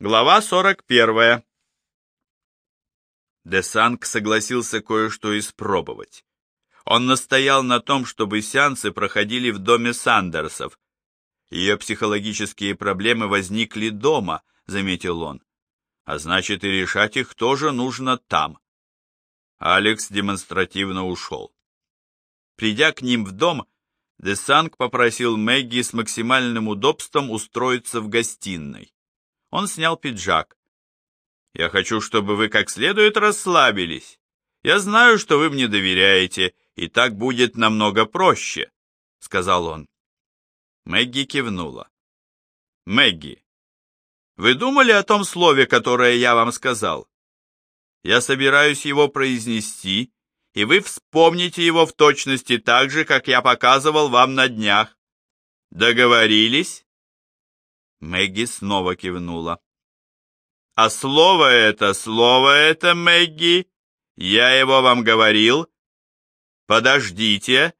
Глава 41. Десанг согласился кое-что испробовать. Он настоял на том, чтобы сеансы проходили в доме Сандерсов. Ее психологические проблемы возникли дома, заметил он. А значит, и решать их тоже нужно там. Алекс демонстративно ушел. Придя к ним в дом, Десанг попросил Мэгги с максимальным удобством устроиться в гостиной. Он снял пиджак. «Я хочу, чтобы вы как следует расслабились. Я знаю, что вы мне доверяете, и так будет намного проще», — сказал он. Мэгги кивнула. «Мэгги, вы думали о том слове, которое я вам сказал? Я собираюсь его произнести, и вы вспомните его в точности так же, как я показывал вам на днях. Договорились?» Мэгги снова кивнула. «А слово это, слово это, Мэгги, я его вам говорил. Подождите.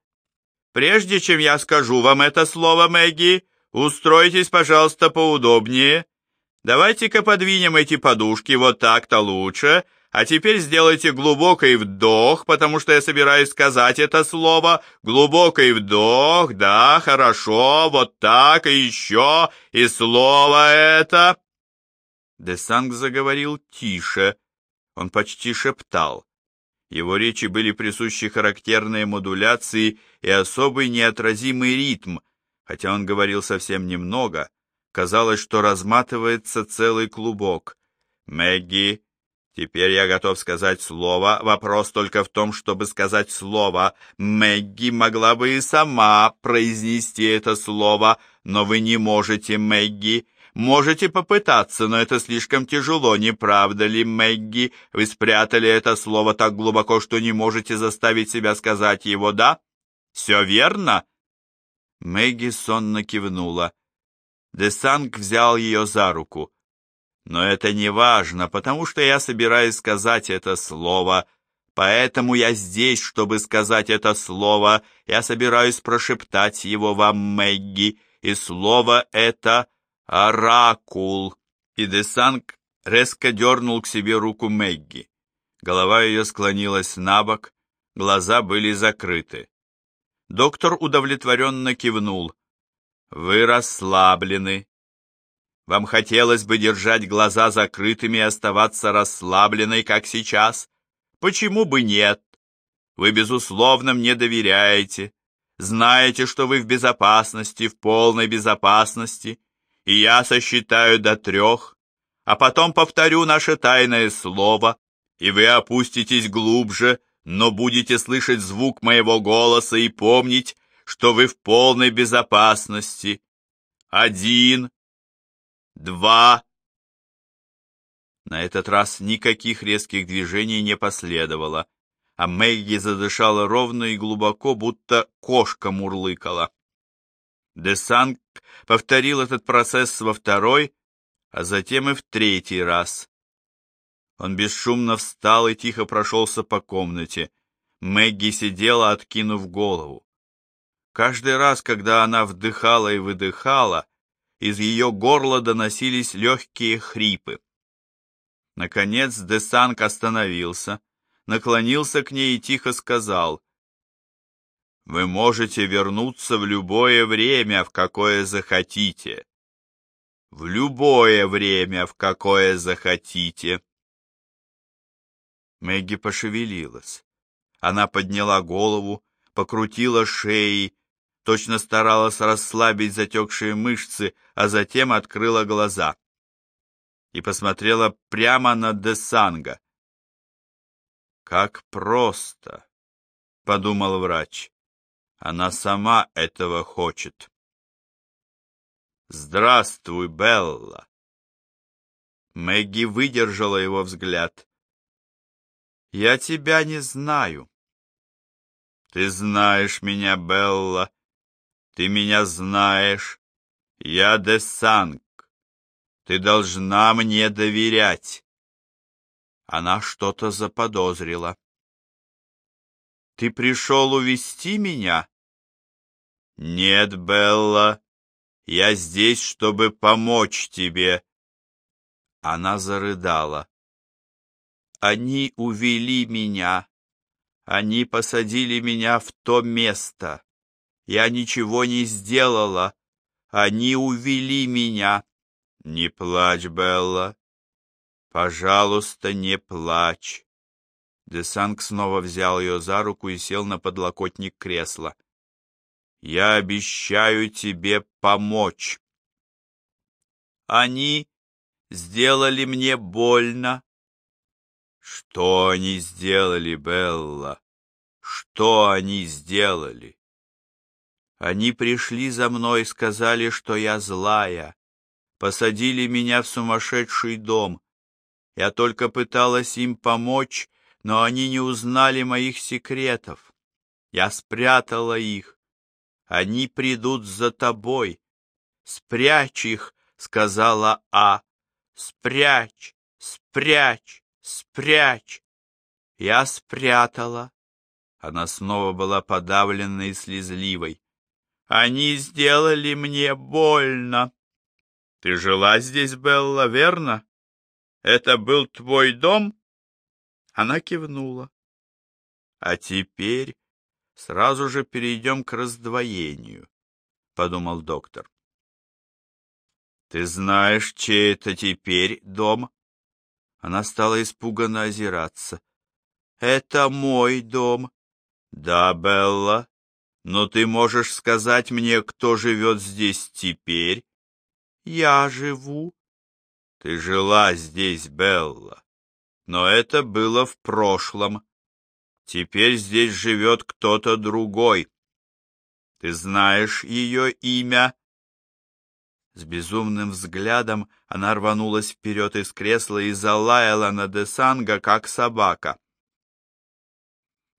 Прежде чем я скажу вам это слово, Мэгги, устройтесь, пожалуйста, поудобнее. Давайте-ка подвинем эти подушки, вот так-то лучше, а теперь сделайте глубокий вдох, потому что я собираюсь сказать это слово. Глубокий вдох, да, хорошо, вот так и еще, и слово это. Десанг заговорил тише, он почти шептал. Его речи были присущи характерные модуляции и особый неотразимый ритм, хотя он говорил совсем немного, казалось, что разматывается целый клубок. «Мэгги, Теперь я готов сказать слово. Вопрос только в том, чтобы сказать слово. Мэгги могла бы и сама произнести это слово, но вы не можете, Мэгги. Можете попытаться, но это слишком тяжело, не правда ли, Мэгги? Вы спрятали это слово так глубоко, что не можете заставить себя сказать его, да? Все верно?» Мэгги сонно кивнула. Десанг взял ее за руку. Но это не важно, потому что я собираюсь сказать это слово. Поэтому я здесь, чтобы сказать это слово. Я собираюсь прошептать его вам, Мэгги. И слово это «оракул». И Десанг резко дернул к себе руку Мэгги. Голова ее склонилась на бок, глаза были закрыты. Доктор удовлетворенно кивнул. «Вы расслаблены. Вам хотелось бы держать глаза закрытыми и оставаться расслабленной, как сейчас? Почему бы нет? Вы, безусловно, мне доверяете. Знаете, что вы в безопасности, в полной безопасности. И я сосчитаю до трех, а потом повторю наше тайное слово, и вы опуститесь глубже, но будете слышать звук моего голоса и помнить, что вы в полной безопасности. Один, два. На этот раз никаких резких движений не последовало, а Мэгги задышала ровно и глубоко, будто кошка мурлыкала. Десанг повторил этот процесс во второй, а затем и в третий раз. Он бесшумно встал и тихо прошелся по комнате. Мэгги сидела, откинув голову. Каждый раз, когда она вдыхала и выдыхала, из ее горла доносились легкие хрипы. Наконец Десанг остановился, наклонился к ней и тихо сказал, «Вы можете вернуться в любое время, в какое захотите. В любое время, в какое захотите». Мэгги пошевелилась. Она подняла голову, покрутила шеей, точно старалась расслабить затекшие мышцы, а затем открыла глаза и посмотрела прямо на Десанга. «Как просто!» — подумал врач. «Она сама этого хочет». «Здравствуй, Белла!» Мэгги выдержала его взгляд. «Я тебя не знаю». «Ты знаешь меня, Белла. Ты меня знаешь. Я Десанг. Ты должна мне доверять. Она что-то заподозрила. Ты пришел увести меня? Нет, Белла. Я здесь, чтобы помочь тебе. Она зарыдала. Они увели меня. Они посадили меня в то место. Я ничего не сделала. Они увели меня. Не плачь, Белла. Пожалуйста, не плачь. Десанг снова взял ее за руку и сел на подлокотник кресла. Я обещаю тебе помочь. Они сделали мне больно. Что они сделали, Белла? Что они сделали? Они пришли за мной и сказали, что я злая. Посадили меня в сумасшедший дом. Я только пыталась им помочь, но они не узнали моих секретов. Я спрятала их. Они придут за тобой. Спрячь их, сказала А. Спрячь, спрячь спрячь!» Я спрятала. Она снова была подавленной и слезливой. «Они сделали мне больно!» «Ты жила здесь, Белла, верно? Это был твой дом?» Она кивнула. «А теперь сразу же перейдем к раздвоению», — подумал доктор. «Ты знаешь, чей это теперь дом?» Она стала испуганно озираться. «Это мой дом». «Да, Белла, но ты можешь сказать мне, кто живет здесь теперь?» «Я живу». «Ты жила здесь, Белла, но это было в прошлом. Теперь здесь живет кто-то другой. Ты знаешь ее имя?» С безумным взглядом она рванулась вперед из кресла и залаяла на Десанга, как собака.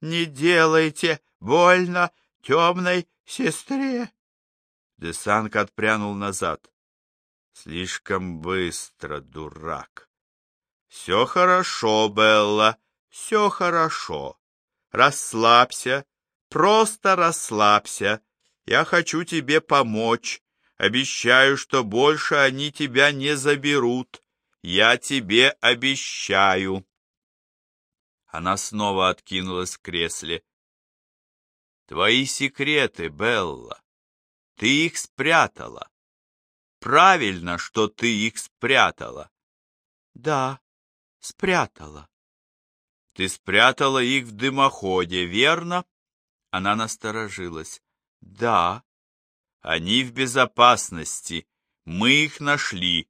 «Не делайте больно темной сестре!» Десанг отпрянул назад. «Слишком быстро, дурак!» «Все хорошо, Белла, все хорошо. Расслабься, просто расслабься. Я хочу тебе помочь. Обещаю, что больше они тебя не заберут. Я тебе обещаю. Она снова откинулась в кресле. Твои секреты, Белла. Ты их спрятала. Правильно, что ты их спрятала. Да, спрятала. Ты спрятала их в дымоходе, верно? Она насторожилась. Да, они в безопасности. Мы их нашли.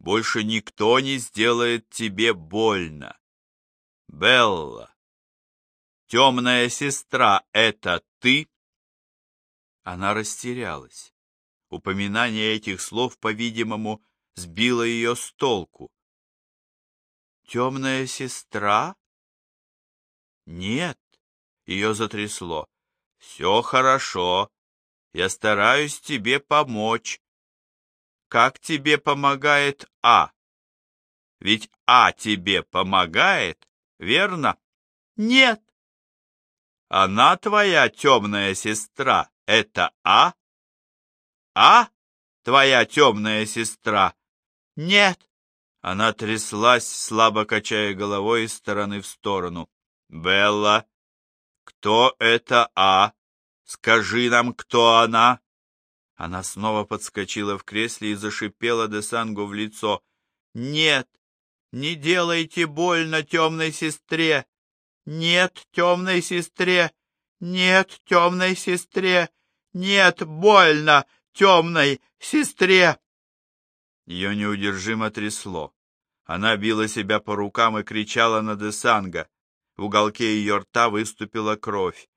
Больше никто не сделает тебе больно. Белла, темная сестра, это ты? Она растерялась. Упоминание этих слов, по-видимому, сбило ее с толку. Темная сестра? Нет, ее затрясло. Все хорошо, я стараюсь тебе помочь. Как тебе помогает А? Ведь А тебе помогает, верно? Нет. Она твоя темная сестра. Это А? А? Твоя темная сестра? Нет. Она тряслась, слабо качая головой из стороны в сторону. Белла, кто это А? Скажи нам, кто она!» Она снова подскочила в кресле и зашипела Десангу в лицо. «Нет, не делайте больно темной сестре! Нет, темной сестре! Нет, темной сестре! Нет, больно темной сестре!» Ее неудержимо трясло. Она била себя по рукам и кричала на Десанга. В уголке ее рта выступила кровь.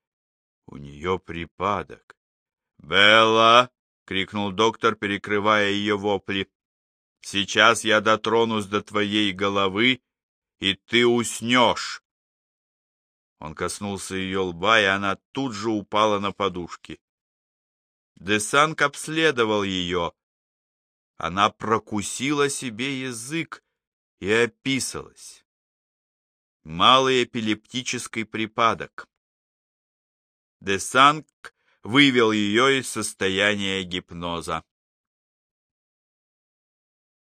У нее припадок. «Белла!» — крикнул доктор, перекрывая ее вопли. «Сейчас я дотронусь до твоей головы, и ты уснешь!» Он коснулся ее лба, и она тут же упала на подушки. Десанг обследовал ее. Она прокусила себе язык и описалась. Малый эпилептический припадок. Десанг вывел ее из состояния гипноза.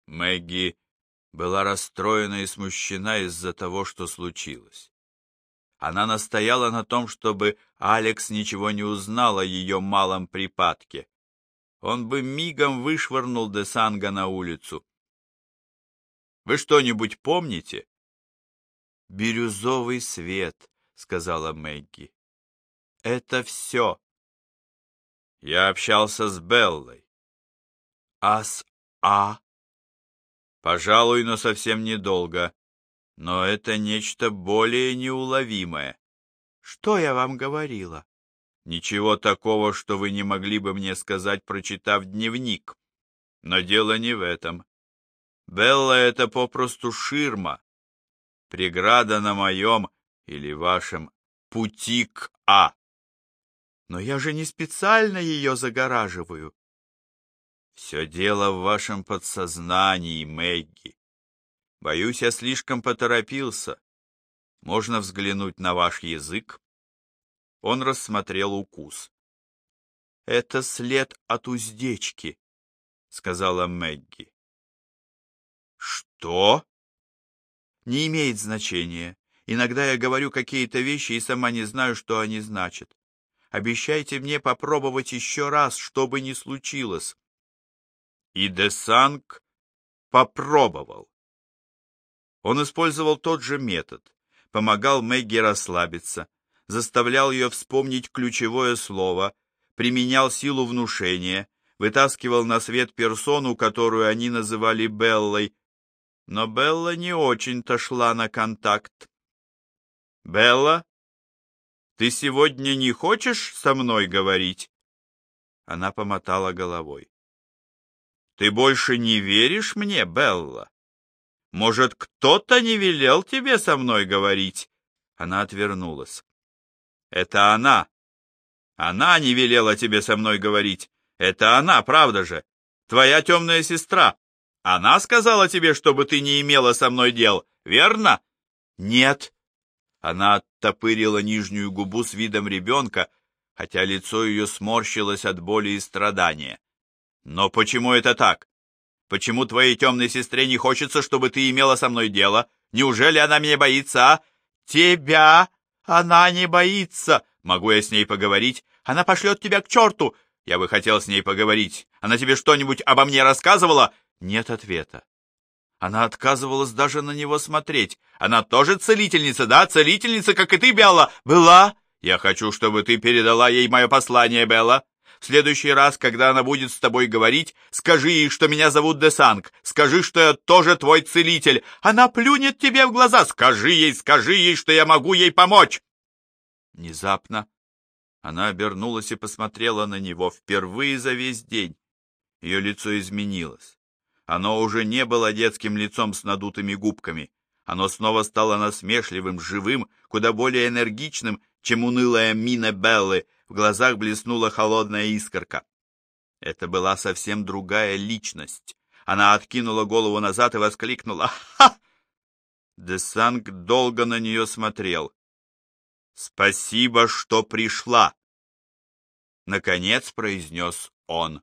Мэгги была расстроена и смущена из-за того, что случилось. Она настояла на том, чтобы Алекс ничего не узнал о ее малом припадке. Он бы мигом вышвырнул Десанга на улицу. «Вы что-нибудь помните?» «Бирюзовый свет», — сказала Мэгги. «Это все». Я общался с Беллой. «А с А?» «Пожалуй, но совсем недолго. Но это нечто более неуловимое. Что я вам говорила? Ничего такого, что вы не могли бы мне сказать, прочитав дневник. Но дело не в этом. Белла — это попросту ширма, преграда на моем или вашем пути к А. Но я же не специально ее загораживаю. Все дело в вашем подсознании, Мэгги. Боюсь, я слишком поторопился. Можно взглянуть на ваш язык? Он рассмотрел укус. Это след от уздечки, сказала Мэгги. Что? Не имеет значения. Иногда я говорю какие-то вещи и сама не знаю, что они значат. Обещайте мне попробовать еще раз, что бы ни случилось. И Десанг попробовал. Он использовал тот же метод, помогал Мэгги расслабиться, заставлял ее вспомнить ключевое слово, применял силу внушения, вытаскивал на свет персону, которую они называли Беллой, но Белла не очень-то шла на контакт. «Белла, ты сегодня не хочешь со мной говорить?» Она помотала головой. «Ты больше не веришь мне, Белла?» Может, кто-то не велел тебе со мной говорить?» Она отвернулась. «Это она. Она не велела тебе со мной говорить. Это она, правда же? Твоя темная сестра. Она сказала тебе, чтобы ты не имела со мной дел, верно?» «Нет». Она оттопырила нижнюю губу с видом ребенка, хотя лицо ее сморщилось от боли и страдания. «Но почему это так? Почему твоей темной сестре не хочется, чтобы ты имела со мной дело? Неужели она меня боится, а? Тебя она не боится. Могу я с ней поговорить? Она пошлет тебя к черту. Я бы хотел с ней поговорить. Она тебе что-нибудь обо мне рассказывала? Нет ответа. Она отказывалась даже на него смотреть. Она тоже целительница, да? Целительница, как и ты, Белла. Была? Я хочу, чтобы ты передала ей мое послание, Белла. Следующий раз, когда она будет с тобой говорить, скажи ей, что меня зовут Десанг. Скажи, что я тоже твой целитель. Она плюнет тебе в глаза. Скажи ей, скажи ей, что я могу ей помочь. Внезапно она обернулась и посмотрела на него впервые за весь день. Ее лицо изменилось. Оно уже не было детским лицом с надутыми губками. Оно снова стало насмешливым, живым, куда более энергичным, чем унылая мина Беллы, в глазах блеснула холодная искорка. Это была совсем другая личность. Она откинула голову назад и воскликнула «Ха!». Десанг долго на нее смотрел. «Спасибо, что пришла!» Наконец произнес он.